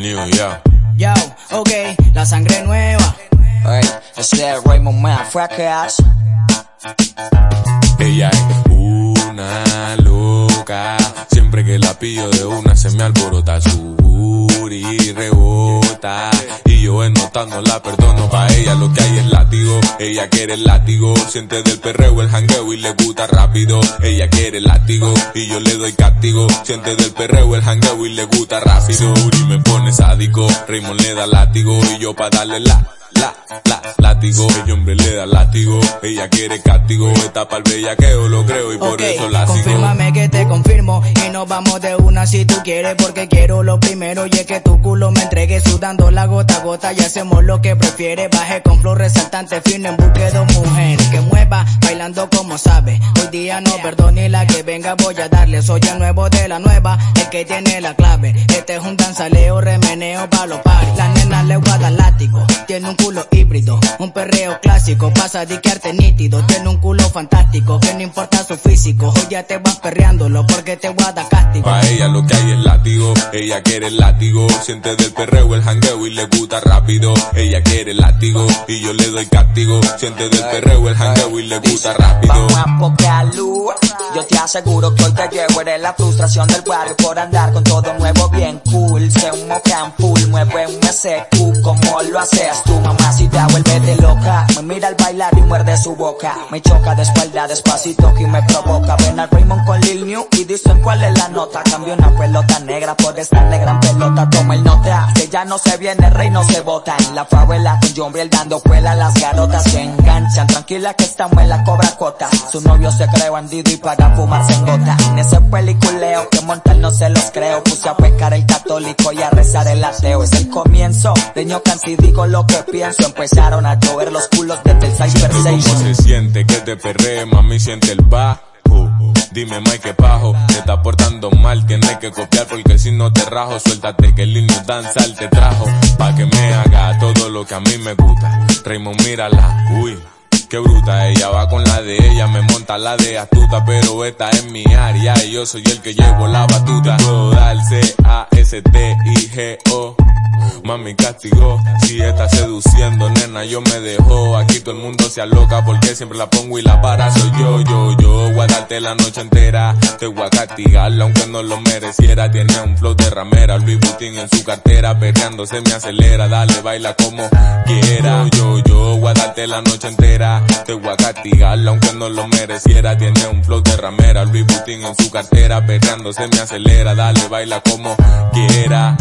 New, ya. Yo, ok, la sangre nueva. Hey, ese es Raymond Man, fue a hace. Ella es una loca. Siempre que la pillo de una se me alborota su booty rebota. No la perdono pa' ella lo que hay es látigo. Ella quiere el látigo. Siente del perreo el jangueo y le gusta rápido. Ella quiere el látigo y yo le doy castigo. Siente del perreo el jangueo y le gusta rápido. Y me pone sádico. Raymond le da látigo y yo pa' darle la la, la, látigo. El hombre le da látigo, ella quiere castigo. Está pa'l bellaqueo, lo creo y por eso la sigo. Confírmame que te confirmo y nos vamos de una si tú quieres porque quiero lo primero y es que tu culo me entregue sudando la gota a gota y hacemos lo que prefiere. Baje con flor resaltante fino en buque de mujer que mueva bailando como sabe. Hoy día no perdone la que venga voy a darle. Soy el nuevo de la nueva, el que tiene la clave. Este es un danzaleo, remeneo pa' los paris. La nena le guarda látigo, tiene un culo híbrido, un perreo clásico, pasa de que arte nítido, tiene un culo fantástico, que no importa su físico, hoy ya te vas perreándolo porque te guarda castigo. Pa' ella lo que hay es látigo, ella quiere el látigo, siente del perreo el jangueo y le gusta rápido, ella quiere el látigo y yo le doy castigo, siente del perreo el jangueo y le gusta rápido. Vamos a luz, yo te aseguro que hoy te llevo, eres la frustración del barrio por andar con todo nuevo bien cool, se un mocan full, mueve un SQ como lo haces tu mamá. Si te vuelve de Me mira al bailar y muerde su boca. Me choca de espalda despacito que me provoca. Ven al Raymond con Lil New y dicen cuál es la nota. Cambio una pelota negra por esta negra pelota. Toma el nota. Que ya no se viene, rey no se bota. En la favela con Jombriel dando cuela. Las garotas se enganchan. Tranquila que estamos en la cobra cota. Su novio se cree bandido y para fumarse en gota. En ese peliculeo montar no se los creo. Puse a pecar el católico y a rezar el ateo. Es el comienzo de ñocan si digo lo que pienso. Empezaron a llover los culos desde el Cyber ¿Cómo se siente que te perree, mami? Siente el bajo. Dime, Mike, qué pajo, te está portando mal, tienes que copiar porque si no te rajo, suéltate que el niño danzal te trajo, pa' que me haga todo lo que a mí me gusta. Raymond, mírala, uy. Qué bruta, ella va con la de ella, me monta la de astuta, pero esta es mi área y yo soy el que llevo la batuta. Puedo dar C-A-S-T-I-G-O. Mami castigó, si está seduciendo, nena, yo me dejo. Aquí todo el mundo se aloca porque siempre la pongo y la para soy yo, yo, yo. Voy a darte la noche entera, te voy a castigarla aunque no lo mereciera. Tiene un flow de ramera, Louis Vuitton en su cartera, perreando se me acelera. Dale, baila como quiera. Yo, yo, voy a darte la noche entera, te voy a castigarla aunque no lo mereciera. Tiene un flow de ramera, Louis Vuitton en su cartera, perreando se me acelera. Dale, baila como quiera.